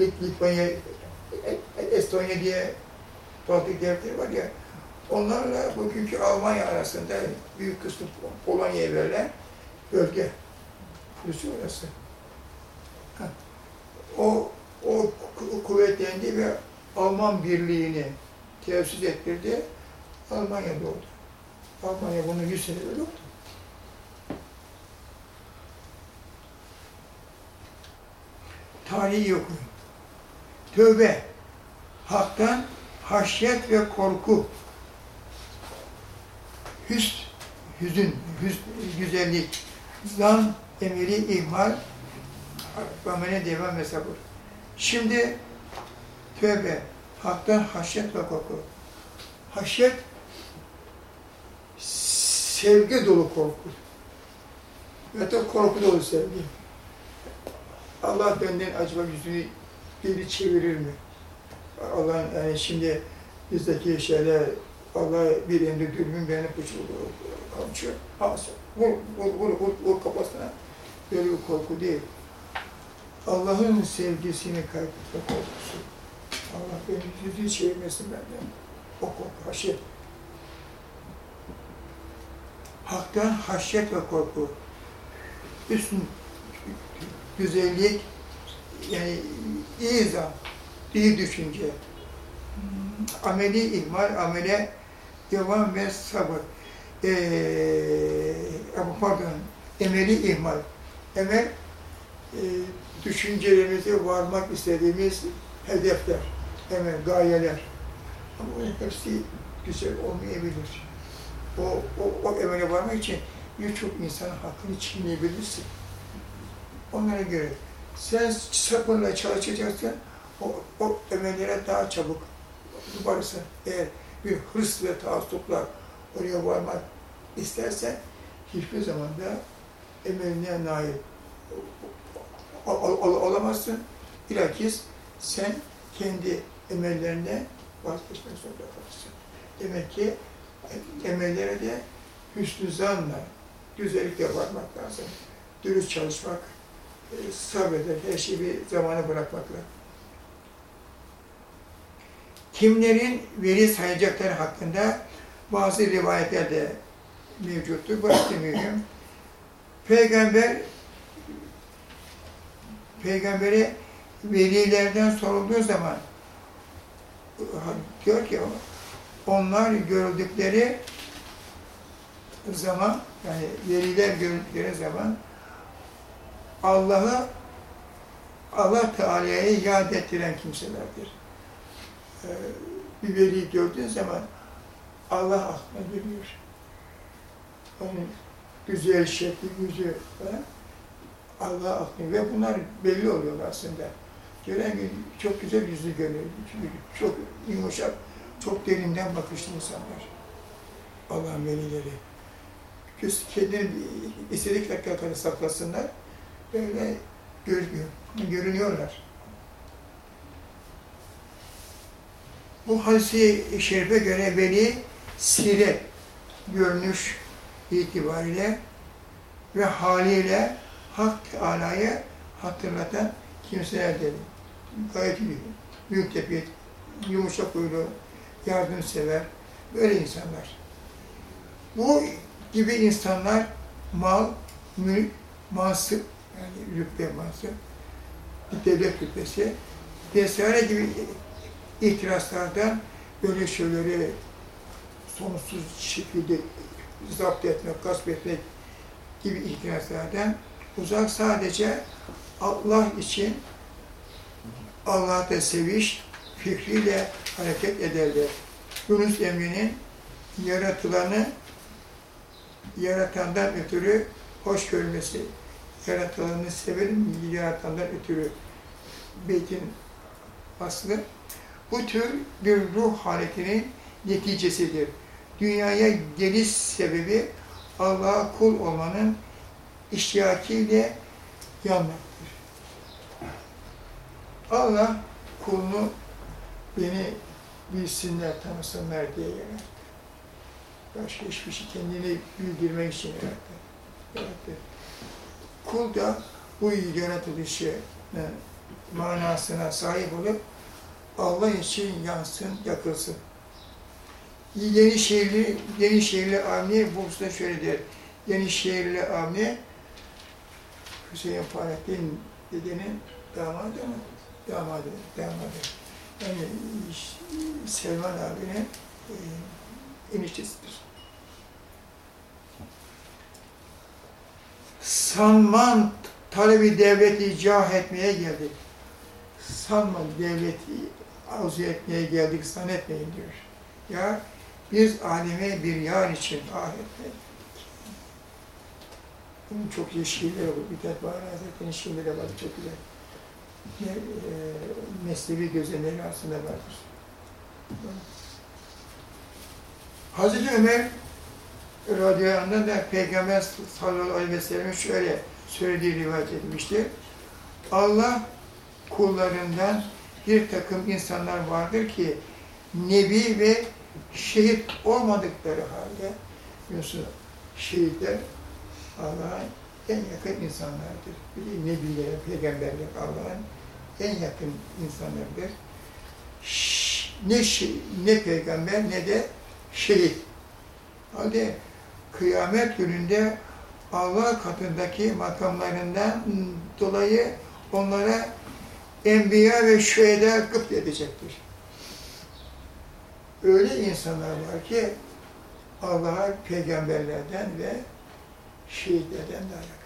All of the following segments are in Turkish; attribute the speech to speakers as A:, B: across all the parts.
A: Lit- Litvanya, E- E- Estonya diye Baltık devletleri var ya, onlarla bugünkü Almanya arasında büyük kısmı Polonya'ya verilen bölge. Rusya orası. Ha. O, o ku- kuvvetlendi ve Alman birliğini tesis ettirdi. Almanya doğdu. Almanya bunu 100 sene öyle oldu. Tarihi okuyun. Tövbe, haktan haşyet ve korku, hüsn, hüzün, hüzn, güzellik, zan, emiri, ihmal, amele devam ve sabır. Şimdi tövbe, haktan haşyet ve korku. Haşyet, sevgi dolu korku. Ve de korku dolu sevgi. Allah benden acaba yüzünü geri çevirir mi? Allah'ın yani şimdi bizdeki şeyler Allah bir elinde dürbün beni kamçıyor. Hamsa. Vur, vur, vur, vur, vur kafasına. Böyle bir korku değil. Allah'ın sevgisini kaybetme korkusu. Allah beni yüzünü çevirmesin benden. O korku, haşyet. Haktan haşyet ve korku. Üstün güzellik, yani zan, iyi düşünce, ameli ihmal, amele devam ve sabır. Ee, pardon, emeli ihmal. Emel, e, düşüncelerimize varmak istediğimiz hedefler, emel, gayeler. Ama bunun hepsi güzel olmayabilir. O, o, o emele varmak için birçok insanın hakkını çiğneyebilirsin. Onlara göre sen sabırla çalışacaksın, o, o emellere daha çabuk varırsın. Eğer bir hırs ve taassupla oraya varmak istersen hiçbir zaman da emeline nail ol, ol, ol, olamazsın. Bilakis sen kendi emellerine vazgeçmek zorunda kalırsın. Demek ki emellere de hüsnü zanla, güzellikle varmak lazım. Dürüst çalışmak, sabrederek her şeyi bir zamana bırakmakla. Kimlerin veri sayacakları hakkında bazı rivayetler de mevcuttur. Başta mühim. Peygamber Peygambere velilerden sorulduğu zaman diyor ki onlar görüldükleri zaman yani veliler görüldükleri zaman Allah'ı Allah Teala'ya yad ettiren kimselerdir. Ee, bir veli gördüğün zaman Allah aklına geliyor. Onun güzel şekli, yüzü falan Allah aklına ve bunlar belli oluyor aslında. Gören gün çok güzel yüzü görüyor. Çok yumuşak, çok derinden bakışlı insanlar. Allah'ın velileri. Kendini istedikleri kadar saklasınlar böyle görünüyor, görünüyorlar. Bu hadisi şerife göre veli siret, görünüş itibariyle ve haliyle Hak Teala'yı hatırlatan kimselerdir. Gayet iyi, büyük tepki, yumuşak huylu, yardımsever, böyle insanlar. Bu gibi insanlar mal, mülk, mansıp, yani rütbe mansıp, bir devlet rütbesi vesaire gibi itirazlardan böyle şeyleri sonsuz şekilde zapt etmek, gasp etmek gibi itirazlardan uzak sadece Allah için Allah'ta seviş fikriyle hareket ederler. Yunus Emre'nin yaratılanı yaratandan ötürü hoş görmesi, yaratılanı severim yaratandan ötürü beytin aslı bu tür bir ruh haletinin neticesidir. Dünyaya geliş sebebi Allah'a kul olmanın iştiyakiyle yanmaktır. Allah kulunu beni bilsinler, tanısınlar diye yarattı. Başka hiçbir şey kendini bildirmek için yarattı. yarattı. Kul da bu yaratılışı manasına sahip olup Allah için yansın, yakılsın. Yenişehirli, Yenişehirli Avni Bursa'da şöyle der. Yenişehirli Avni Hüseyin Fahrettin dedenin damadı mı? Damadı, damadı. Yani Selman abinin e, eniştesidir. Sanman talebi devleti cah etmeye geldik. Sanman devleti arzu etmeye geldik, zannetmeyin diyor. Ya biz aleme bir yar için ah etmedik. Bunun çok iyi şiirleri var. Mithat Bahar Hazretleri'nin şiirleri var. Çok güzel. Ne, e, mesnevi gözenleri aslında vardır. Hazreti Ömer radıyallahu anh'dan da Peygamber sallallahu aleyhi ve sellem'in şöyle söylediği rivayet edilmiştir. Allah kullarından bir takım insanlar vardır ki nebi ve şehit olmadıkları halde biliyorsun şehitler Allah'ın en yakın insanlardır. Nebiler, peygamberler Allah'ın en yakın insanlardır. Ne, şey, ne peygamber ne de şehit. Halde kıyamet gününde Allah katındaki makamlarından dolayı onlara enbiya ve şüheda gıpt edecektir. Öyle insanlar var ki Allah'a peygamberlerden ve şehitlerden yakın.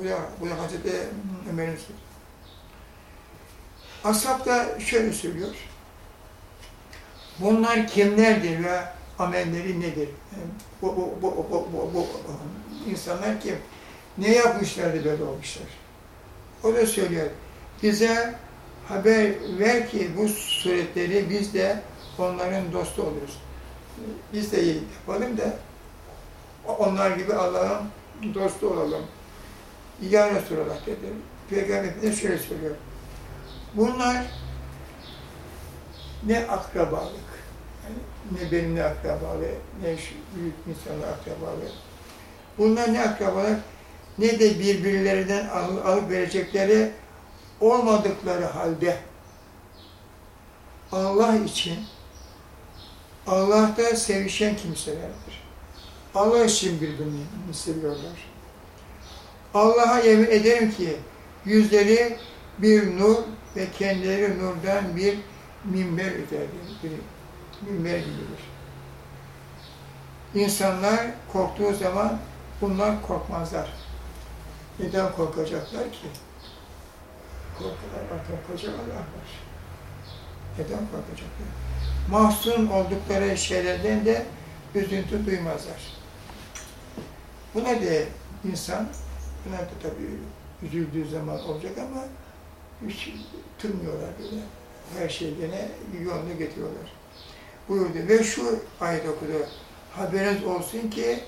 A: Bu da, bu da Hazreti Ömer'in. Ashab da şöyle söylüyor. Bunlar kimlerdir ve amelleri nedir? Bu, bu, bu, bu, bu, bu, insanlar kim? Ne yapmışlardı böyle olmuşlar? O da söylüyor. Bize haber ver ki bu suretleri biz de onların dostu oluruz. Biz de iyi yapalım da onlar gibi Allah'ın dostu olalım. Ya Resulallah dedi. Peygamber şöyle söylüyor. Bunlar ne akrabalık, yani ne benimle akrabalı, ne şu büyük insanla akrabalı. Bunlar ne akrabalık, ne de birbirlerinden al, alıp verecekleri olmadıkları halde Allah için Allah'ta sevişen kimselerdir. Allah için birbirini seviyorlar. Allah'a yemin ederim ki yüzleri bir nur ve kendileri nurdan bir minber üzeridir. Bir minber gibidir. İnsanlar korktuğu zaman bunlar korkmazlar. Neden korkacaklar ki? Korkular, korkacak Allah var. Neden korkacaklar? Mahzun oldukları şeylerden de üzüntü duymazlar. Buna da insan, buna da tabii üzüldüğü zaman olacak ama hiç tırmıyorlar böyle. Her şey gene yolunu getiriyorlar. Buyurdu ve şu ayet okudu. Haberiniz olsun ki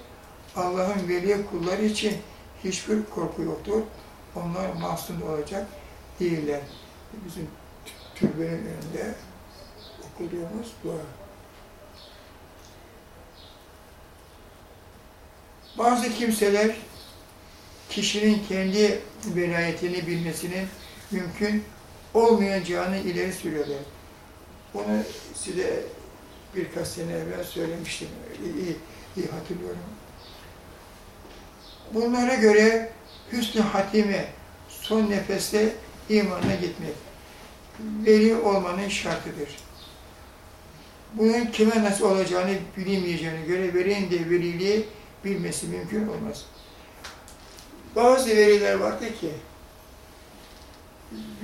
A: Allah'ın veli kulları için hiçbir korku yoktur. Onlar mahzun olacak değiller. Bizim türbenin önünde okuduğumuz dua. Bazı kimseler kişinin kendi velayetini bilmesinin mümkün olmayacağını ileri sürüyorlar. Bunu size birkaç sene evvel söylemiştim. İyi, iyi hatırlıyorum. Bunlara göre hüsnü hatime son nefeste imanına gitmek veli olmanın şartıdır. Bunun kime nasıl olacağını bilinmeyeceğine göre velinin de veliliği bilmesi mümkün olmaz. Bazı veliler vardı ki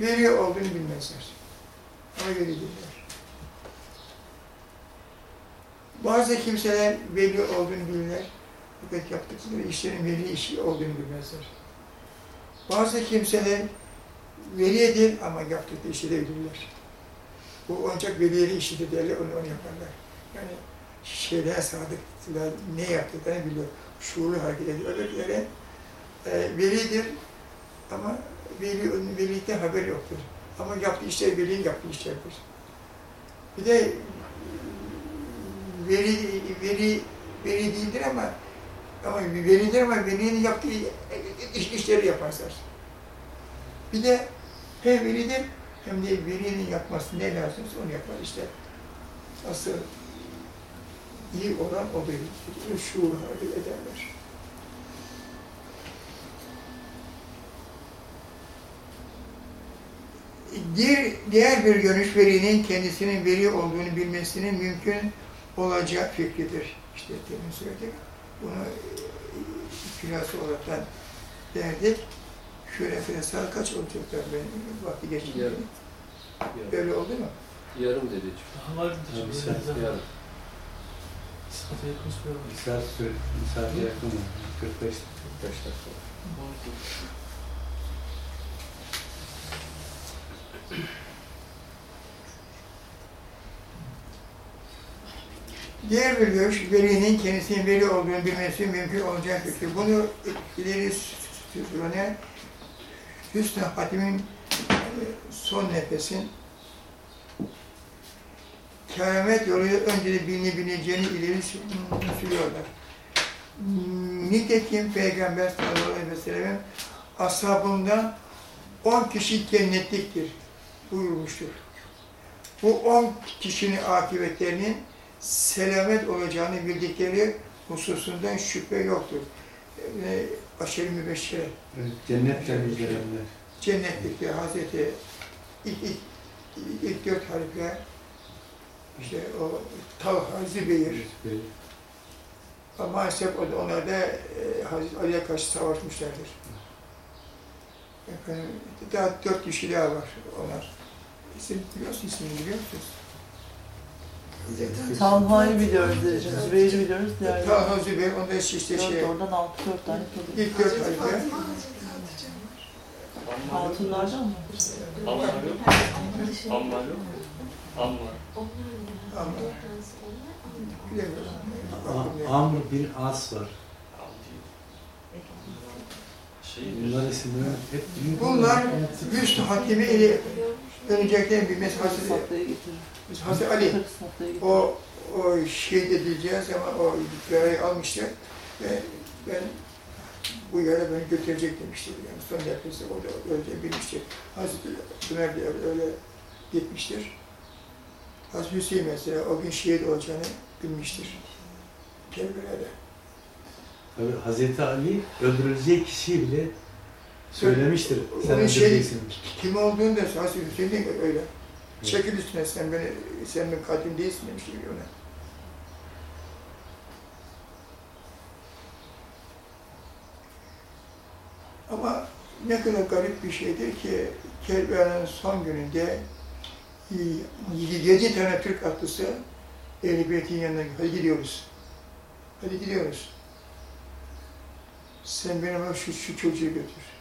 A: veli olduğunu bilmezler. Ama veli değiller. Bazı kimseler veli olduğunu bilirler. Fakat yaptıkları işlerin veli işi olduğunu bilmezler. Bazı kimseler velidir ama yaptıkları işi de bilirler. Bu ancak velileri işidir derler, onu, onu yaparlar. Yani şeylere sadıklar, ne yaptıklarını biliyor. Şuurlu hareket ediyorlar. Yani e, velidir ama veli, velilikten haberi yoktur. Ama yaptığı işler velinin yaptığı işlerdir. Bir de veli, veli, veli değildir ama Ama velidir ama velinin yaptığı iş, işleri yaparlar. Bir de hem velidir hem de velinin yapması ne lazımsa onu yapar işte. Asıl iyi olan o velidir. Şuur hali ederler. Diğer, diğer bir görüş velinin kendisinin veli olduğunu bilmesinin mümkün olacak fikridir. İşte demin söyledik. Bunu e, külası olarak verdik. Şöyle mesela kaç olacaklar ben vakti geçti.
B: Yarım.
A: Böyle oldu mu?
B: Yarım dedi.
C: Daha çünkü
D: bir.
B: Yarım.
C: Saate yakın var.
D: Mı? 45
B: 45 dakika.
A: Diğer bir görüş, velinin kendisinin veli olduğunu bilmesi mümkün olacak fikri. Bunu ileri sürüne Hüsnü Hatim'in e, son nefesin keramet yoluyla önce de bilinebileceğini ileri sürüyorlar. Nitekim Peygamber sallallahu aleyhi ve sellem'in ashabından 10 kişi cennetliktir buyurmuştur. Bu 10 kişinin akıbetlerinin selamet olacağını bildikleri hususundan şüphe yoktur. E, aşırı mübeşşire,
D: Evet, cennetle müjdelenler.
A: cennetlikte Hazreti ilk, ilk, ilk dört halife, işte o Talha, Zübeyir, ama maalesef o da- onlar da e, Hazreti Ali'ye karşı savaşmışlardır. Efendim, daha dört kişi daha var onlar. İsim biliyorsun, ismini biliyor musunuz?
E: Talha'yı biliyoruz, Zübeyir'i biliyoruz.
A: Talha, Zübeyir, onda işte şey,
E: dört oradan altı dört tane kalıyor.
A: ilk dört halife.
E: Altınlardan mı?
B: Ammar yok. Ammar yok. Ammar.
A: Ama bilemiyorum.
D: A- Amr bin As var.
B: Şey,
D: Bunlar isimleri hep büyük.
A: Bunlar Hüsnü Hakimi ile öncelikle bir
E: getirir.
A: Hazreti Ali o o şehit edileceği zaman o yarayı almıştı ve ben bu yara beni götürecek demişti. Yani son nefesi orada öyle bilmişti. Hazreti Ömer de öyle, gitmiştir. Hazreti Hüseyin mesela o gün şehit olacağını bilmiştir. Kerbela'da.
D: Tabii Hazreti Ali öldürüleceği kişiyi bile söylemiştir. Sen
A: Onun şey-. Kim olduğunu da Hazreti Hüseyin de öyle. Çekil üstüne sen beni, sen benim katil değilsin demişti ona. Ama ne kadar garip bir şeydir ki Kerbela'nın son gününde e, yedi tane Türk atlısı Ehl-i Beyt'in yanına hadi gidiyoruz. Hadi gidiyoruz. Sen benim şu, şu çocuğu götür.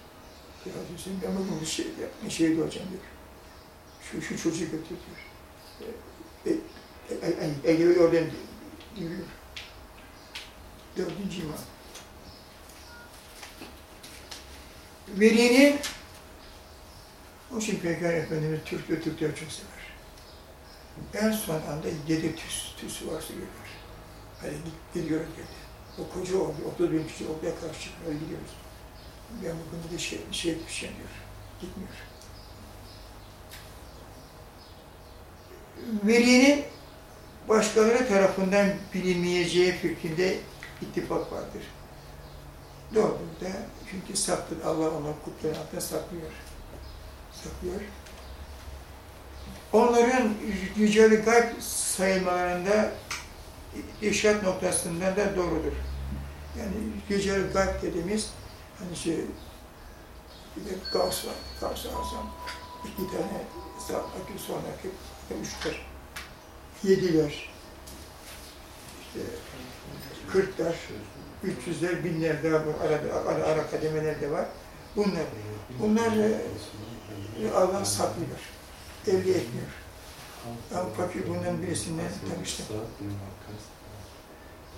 A: Ben bugün bir şey yapma, şehit olacağım diyor. Şu, şu çocuğu götür diyor. E, e, e, e, e, oradan yürüyor. Dördüncü imam. Velinin o için Peygamber Efendimiz Türk ve Türkler çok sever. En son anda yedi tüs, tüsü varsa görüyor. Git, gidiyoruz dedi. O koca oldu, 30 bin kişi oraya karşı çıkmıyor, gidiyoruz. Ben bugün de şey, şey düşeceğim diyor. Gitmiyor. Velinin başkaları tarafından bilinmeyeceği fikrinde ittifak vardır. Doğrudur da çünkü saktır. Allah onu kutların altında saklıyor. Saklıyor. Onların yüceli gayb sayılmalarında işaret noktasından da doğrudur. Yani yüceli gayb dediğimiz hani şey bir de Gavs var, Gavs-ı Azam. İki tane sağdaki sonraki üçler. Yediler. İşte kırklar, üç yüzler, binler daha bu arada, ara, ara kademeler de var. Bunlar, bunlar e, Allah saklıyor. Elde etmiyor. Ama fakir bundan birisinden tanıştım.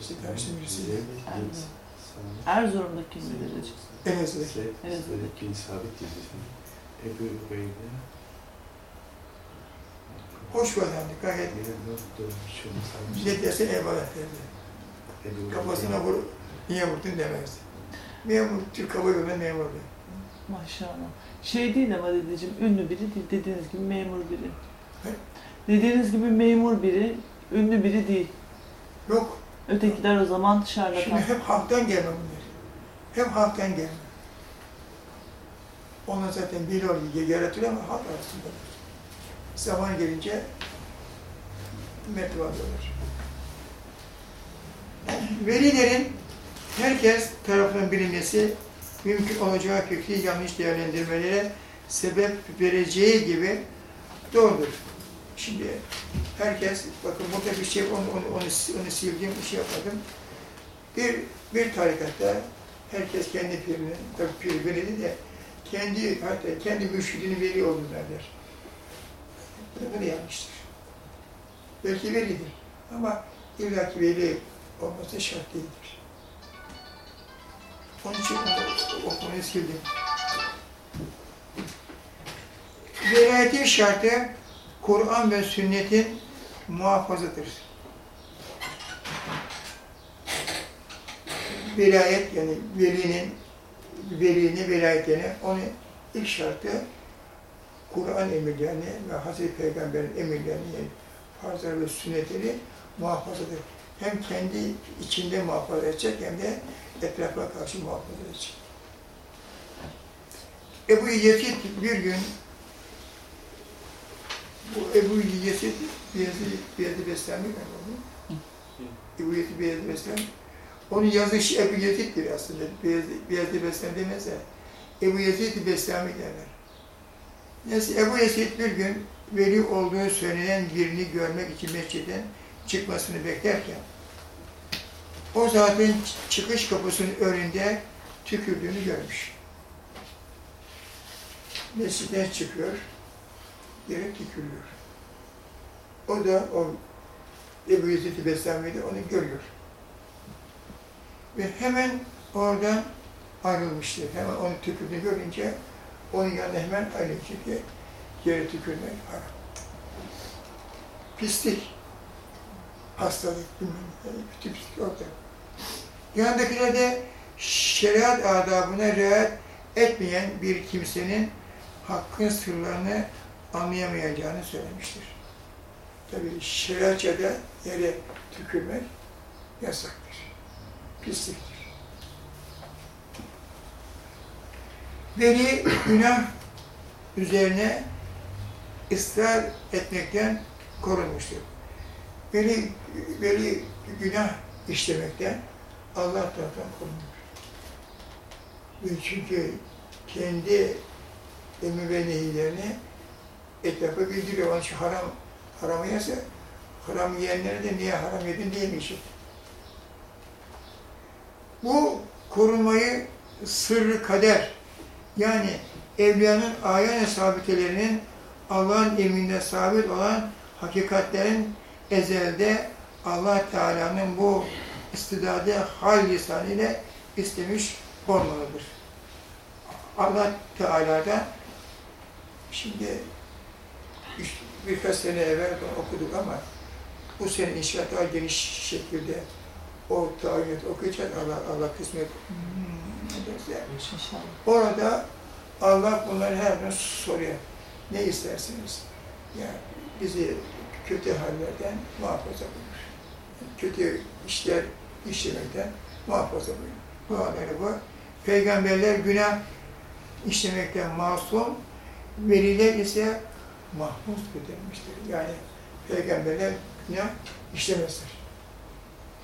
A: İşte tanıştım birisiyle.
E: Erzurum'daki kimdir açıkçası?
A: Elazığ.
E: Evet.
D: bin Sabit dizisi. Ebu Ubeyde.
A: Hoş adamdı, gayet. Ne derse eyvallah derdi. Kafasına vur, Niye vurdun demezdi. Memur, Türk Hava Yolu'na memurdu.
E: Maşallah. Şey değil ama dedeciğim, ünlü biri değil. Dediğiniz gibi memur biri.
A: He?
E: Dediğiniz gibi memur biri, ünlü biri değil.
A: Yok,
E: Ötekiler o zaman
A: şimdi
E: şarlatan.
A: hep halktan gelme bunlar. Hep halktan gelme. Onlar zaten bir oluyor, yaratılıyor ama halk arasında. Zaman gelince metru alıyorlar. Velilerin herkes tarafından bilinmesi mümkün olacağı fikri yanlış değerlendirmelere sebep vereceği gibi doğrudur. Şimdi herkes, bakın burada bir şey, onu, onu, onu, onu sildim, bir şey yapmadım. Bir, bir tarikatta herkes kendi pirinin, tabii pir veli de kendi, hatta kendi mürşidini veli olduğunu der. Bu da yanlıştır. Belki velidir ama illaki veli olması şart değildir. Onun için onu okumayı sildim. Velayetin şartı Kur'an ve sünnetin muhafazıdır. Velayet yani velinin velini, velayetini, onun ilk şartı Kur'an emirlerini ve Hazreti Peygamber'in emirlerini, yani farzları ve sünnetini muhafazadır. Hem kendi içinde muhafaza edecek hem de etrafa karşı muhafaza edecek. Ebu Yezid bir gün bu Ebu Beyazı Bestami galiba bu. Ebu Yezid Beyazı Bestami. Onun yazışı Ebu Yezid'dir aslında. Beyazı, Bestami demezse Ebu Yezid Bestami derler. Neyse Ebu Yezid bir gün veli olduğu söylenen birini görmek için mesciden çıkmasını beklerken o zatın çıkış kapısının önünde tükürdüğünü görmüş. Mesciden çıkıyor, yere tükürüyor. O da o Ebu Yezid-i Bestami'de onu görüyor. Ve hemen oradan ayrılmıştır. Hemen onu tükürdüğünü görünce onun yanına hemen ayrılıyor. Çünkü yere tükürmek haram. Pislik, hastalık, bilmem bütün pislik orada. Yanındakiler de şeriat adabına riayet etmeyen bir kimsenin hakkın sırlarını anlayamayacağını söylemiştir. Tabi şeriatçada yere tükürmek yasaktır. Pisliktir. Veli günah üzerine ısrar etmekten korunmuştur. Veli, veli günah işlemekten Allah tarafından korunmuş. Ve çünkü kendi emir ve nehilerini etrafa bildiriyor. Onun için haram, haramı yese, haram yiyenlere de niye haram yedin diyemeyecek. Bu korunmayı sırrı kader, yani evliyanın ayan sabitelerinin Allah'ın emrinde sabit olan hakikatlerin ezelde Allah Teala'nın bu istidadı hal lisanıyla istemiş olmalıdır. Allah Teala'da şimdi üç- birkaç sene evvel okuduk ama bu sene inşallah daha geniş şekilde o tayyip okuyacak Allah, Allah kısmet hmm, ederse.
E: İnşallah.
A: Orada Allah bunları her gün soruyor. Ne isterseniz. Yani bizi kötü hallerden muhafaza buyur. Kötü işler işlemekten muhafaza buyur. Duaları bu. Peygamberler günah işlemekten masum, veliler ise mahmuz denilmiştir. Yani peygamberler günah işlemezler.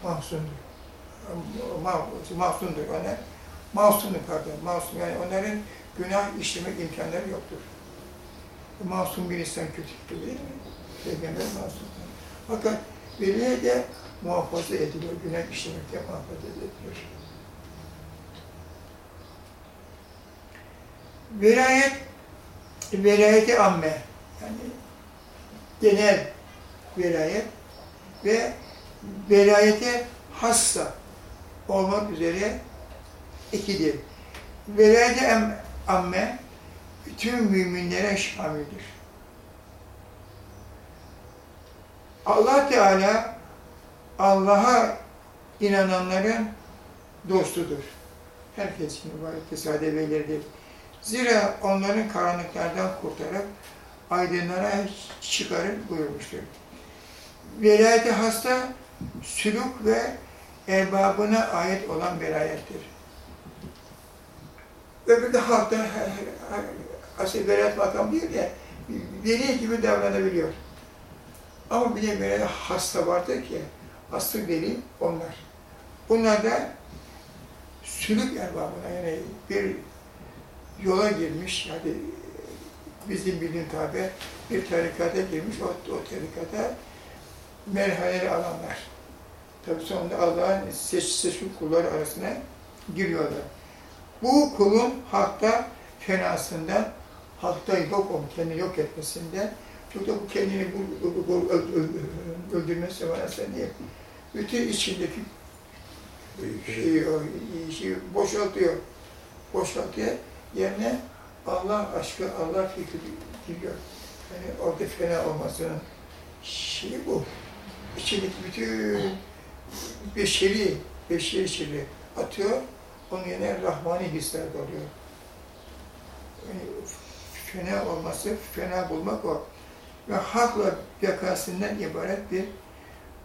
A: Mahsundur. Ma- Mahsundur onlar. Masumdur pardon, masum. Yani onların günah işlemek imkanları yoktur. Masum bir insan kötü değil mi? Peygamber masum. Fakat veliye de muhafaza ediliyor, günah işlemekte muhafaza ediliyor. Velayet, velayeti amme, genel velayet ve velayete hassa olmak üzere ikidir. Velayet-i em- amme bütün müminlere şamildir. Allah Teala Allah'a inananların dostudur. Herkes için mübarek sade velidir. Zira onların karanlıklardan kurtarıp aydınlara çıkarır buyurmuştur. Velayeti hasta, sülük ve erbabına ait olan velayettir. Öbürü de halkta asıl velayet makam değil de veli gibi davranabiliyor. Ama bir de böyle hasta vardır ki, asıl veli onlar. Bunlar da sülük erbabına yani bir yola girmiş, yani bizim bildiğin tabi bir tarikata girmiş, o, o tarikata merhaleli alanlar. Tabi sonunda Allah'ın seç, seçkin kulları arasına giriyorlar. Bu kulun hakta fenasından, hakta yok olma, kendini yok etmesinden, çok da bu kendini bu, bu, bu, öl- öl- öldürmesi bana sen diye bütün içindeki şeyi, şeyi boşaltıyor. Boşaltıyor. Yerine Allah aşkı, Allah fikri giriyor. Yani orada fena olmasının şeyi bu. İçindeki bütün beşeri, beşeri şeyi atıyor. Onun yerine rahmani hisler oluyor. Yani fena olması, fena bulmak o. Ve hakla bekasından ibaret bir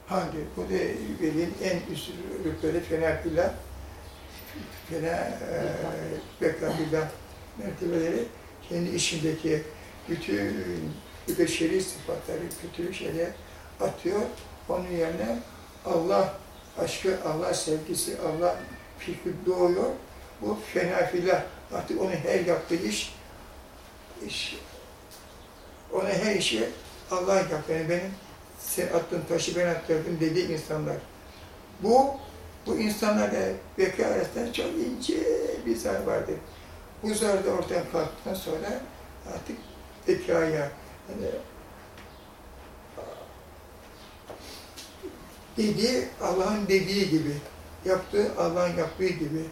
A: haldir. Bu da velinin en üst rütbeli fena billah, fena e, beka billah mertebeleri kendi içindeki bütün beşeri sıfatları, kötü şeyler atıyor. Onun yerine Allah aşkı, Allah sevgisi, Allah fikri doğuyor. Bu fena filah. Artık onun her yaptığı iş, iş ona her işi Allah yaptı. Yani benim sen attın taşı ben attırdım dediği insanlar. Bu, bu insanlarla beka arasında çok ince bir zar vardır. Bu zar da kalktıktan sonra artık bekaya, yani dediği Allah'ın dediği gibi, yaptığı Allah'ın yaptığı gibi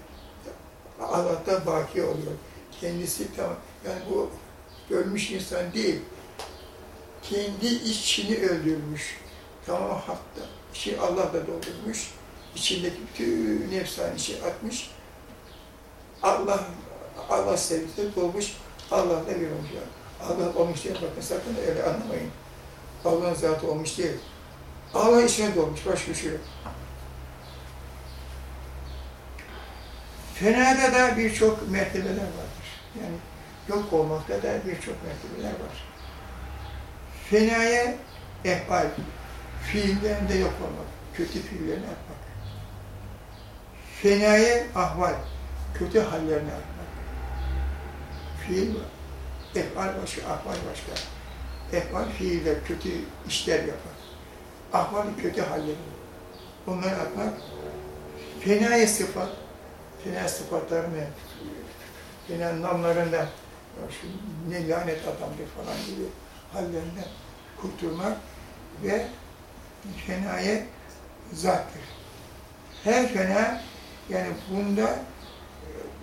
A: Allah'ta baki oluyor. Kendisi tamam. Yani bu ölmüş insan değil. Kendi içini öldürmüş. Tamam hakta. İçi Allah da doldurmuş. İçindeki bütün nefsani işi atmış. Allah Allah sevgisi dolmuş. Allah da bir olmuş. Allah olmuş diye bakın sakın öyle anlamayın. Allah'ın zatı olmuş değil. Allah içine dolmuş, başka bir şey yok. Fenada da birçok mertebeler vardır. Yani yok olmakta da birçok mertebeler var. Fenaya ehval, fiillerinde yok olmak, kötü fiillerini yapmak. Fenaya ahval, kötü hallerini yapmak. Fiil var. Ehval başka, ahval başka. Ehval fiiller, kötü işler yapar. Ahval kötü halleri. Bunları atmak. Fenaya sıfat, fena sıfatlarını, fena namlarından, ne lanet adamdır falan gibi hallerinden kurtulmak ve fenaya zattır. Her fena, yani bunda,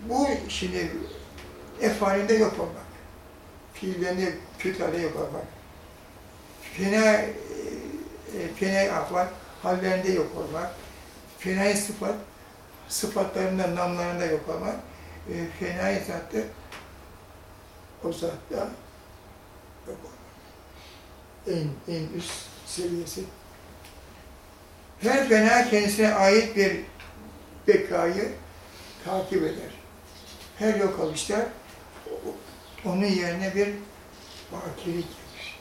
A: bu şimdi efalinde yok olmak, fiillerinde kötü yok olmak, fena, e, fena ahval, hallerinde yok olmak, fena sıfat, sıfatlarında, namlarında yok olmak, e, fena zattır, o zatta yok olmak. En, en üst seviyesi. Her fena kendisine ait bir bekayı takip eder. Her yok oluşta onun yerine bir bakilik gelir.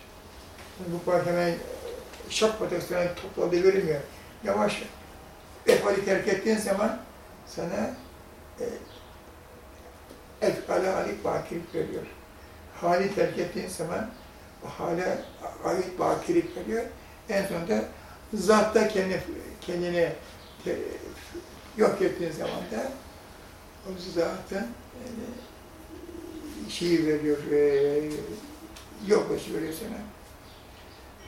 A: Bu bak hemen şak patasından topladığı verilmiyor. Yavaş efali terk ettiğin zaman sana e, efala alik bakilik veriyor. Hali terk ettiğin zaman hale ait bakilik veriyor. En sonunda zatta kendi, kendini te, yok ettiğin zaman da o zatın e, şeyi veriyor, e, yok başı veriyor sana.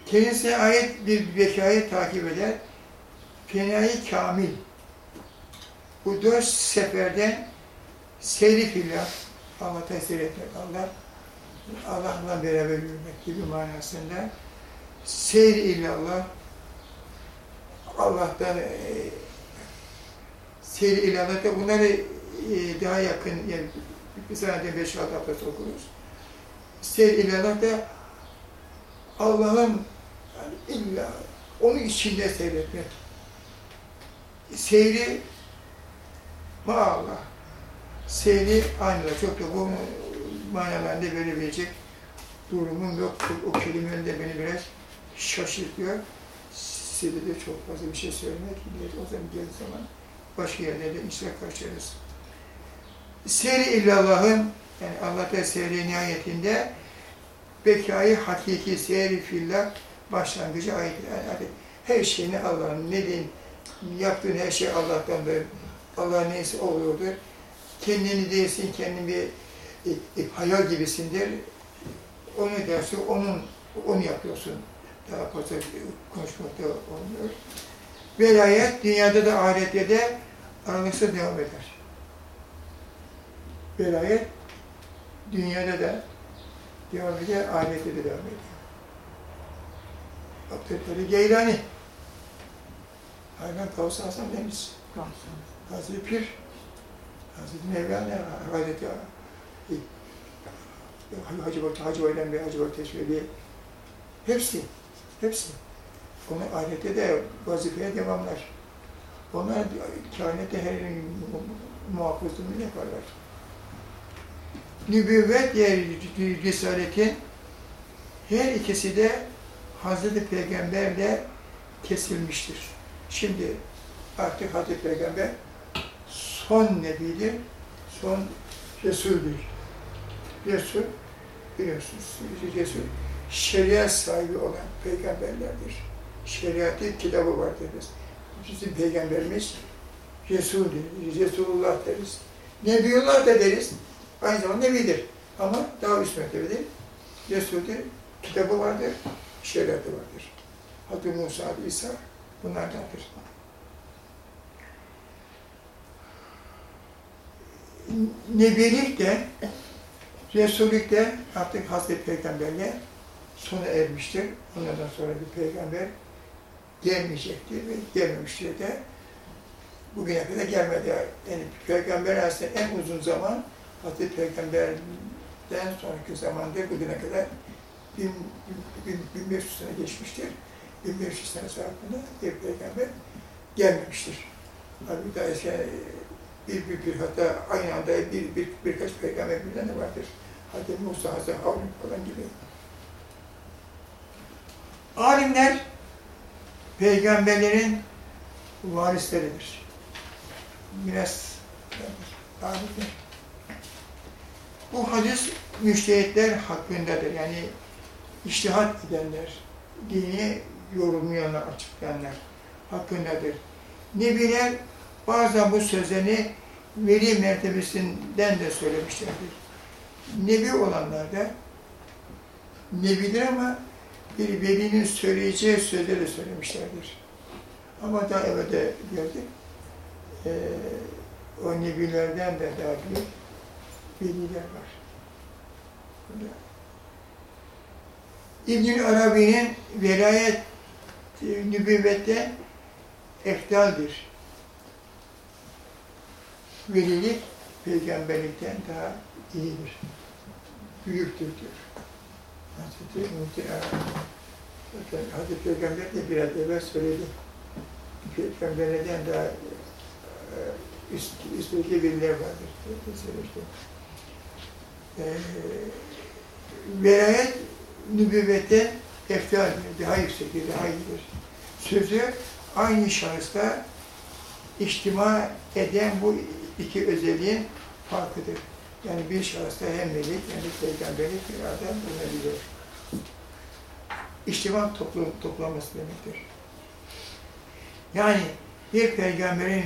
A: Kendisine ait bir bekayı takip eder. Fenayı kamil. Bu dört seferden seyri fillah, Allah'ta seyretmek, Allah, Allah'la beraber yürümek gibi manasında seyir illallah, Allah'tan e, seyri ilahata bunları e, daha yakın, yani bir senede 5-6 hafta okuruz. Seyri ilahata Allah'ın yani illa onun içinde seyretmek. Seyri Allah. Seyri anıyla çok da bu manalarında verebilecek durumum yok. O, kelimeler de beni biraz şaşırtıyor. Size de çok fazla bir şey söylemek o zaman geldiği zaman başka yerlerde inşallah karşılarız. Seyri illallah'ın yani Allah'ta seyri nihayetinde bekayı hakiki seyri fillah başlangıcı ait. Yani her şeyini Allah'ın ne diyeyim, yaptığın her şey Allah'tandır. Allah neyse oluyordur. Kendini değilsin, kendin bir e, e, hayal gibisindir. Onu dersin, onun, onu yapıyorsun. Daha fazla konuşmakta olmuyor. Velayet dünyada da ahirette de aralıksız devam eder. Velayet dünyada da devam eder, ahirette de devam eder. Abdülkadir Geylani Hayvan Kavus Hasan Deniz Hazreti Pir Hazreti Mevlana Hazreti Hacı Bak Hacı Bayram Bey, Hacı Bak Teşveli hepsi, hepsi. Onun ahirette de vazifeye devamlar. Onlar kainette her muhafızlığını yaparlar. Nübüvvet ve Risaletin her ikisi de Hazreti Peygamberle kesilmiştir. Şimdi artık Hazreti Peygamber son nebidir, son Resul'dür. Resul, biliyorsunuz, Resul, şeriat sahibi olan peygamberlerdir. Şeriatı kitabı var deriz. Bizim peygamberimiz Resul'dür, Resulullah deriz. Nebiyullah da deriz. Aynı zamanda Nebidir. Ama daha üst mertebedir. Resul'dür, kitabı vardır, şeriatı vardır. Hazreti Musa, İsa bunlardandır. Nebilik de, Resullük de artık Hazreti Peygamberle sona ermiştir. Ondan sonra bir peygamber gelmeyecektir ve gelmemiştir de bugüne kadar gelmedi. Yani peygamber aslında en uzun zaman Hazreti Peygamber'den sonraki zamanda bugüne kadar 1500 sene geçmiştir. 1500 sene zarfında bir peygamber gelmemiştir. Halbuki daha eski bir, bir, bir hatta aynı anda bir, bir, birkaç peygamber birden de vardır. Hazreti Musa, Hazreti Harun falan gibi. Alimler peygamberlerin varisleridir. Miras alimler. Bu hadis müştehitler hakkındadır. Yani iştihat edenler, dini yorumlayanlar, açıklayanlar hakkındadır. Nebiler bazen bu sözlerini veli mertebesinden de söylemişlerdir. Nebi olanlar da nebidir ama bir velinin söyleyeceği sözleri de söylemişlerdir. Ama daha evvelde gördük. Ee, o nebilerden de daha büyük veliler var. İbn-i Arabi'nin velayet nübüvvette eftaldir. Velilik peygamberlikten daha iyidir. Büyüktür diyor. Hazreti Muhtemelen Zaten Hazreti Peygamber de biraz evvel söyledi. Peygamberlerden daha e, üst, üstteki veliler vardır. Söylemişti. Ee, velayet nübüvvete eftal daha yüksektir, daha iyidir. Sözü aynı şahısta içtima eden bu iki özelliğin farkıdır. Yani bir şahısta hem melek hem de peygamberlik bir adam bulunabiliyor. İçtima toplam, toplanması demektir. Yani bir peygamberin